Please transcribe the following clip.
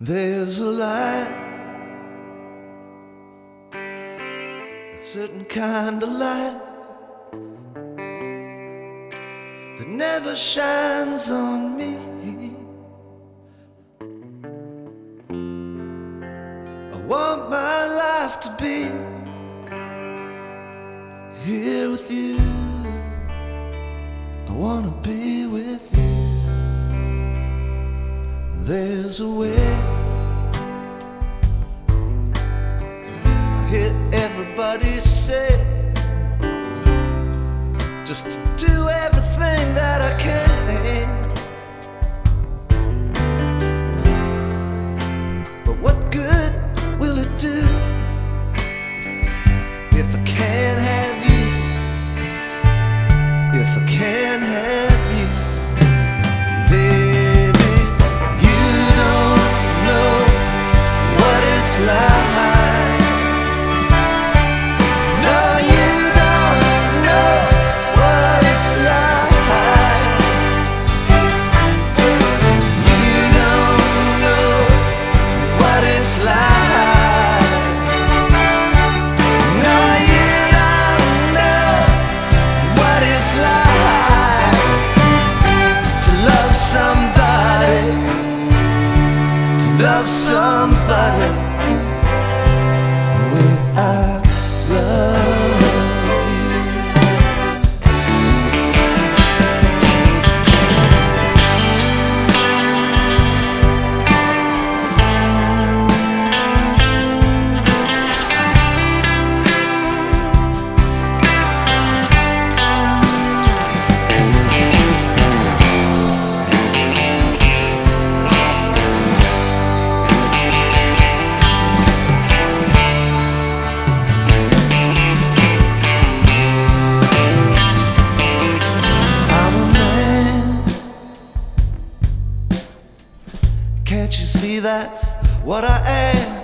There's a light, a certain kind of light that never shines on me. I want my life to be here with you. I wanna be with you. There's a way. Everybody say just to do everything that I can. But what good will it do if I can't have you? If I can't somebody see that's what I am?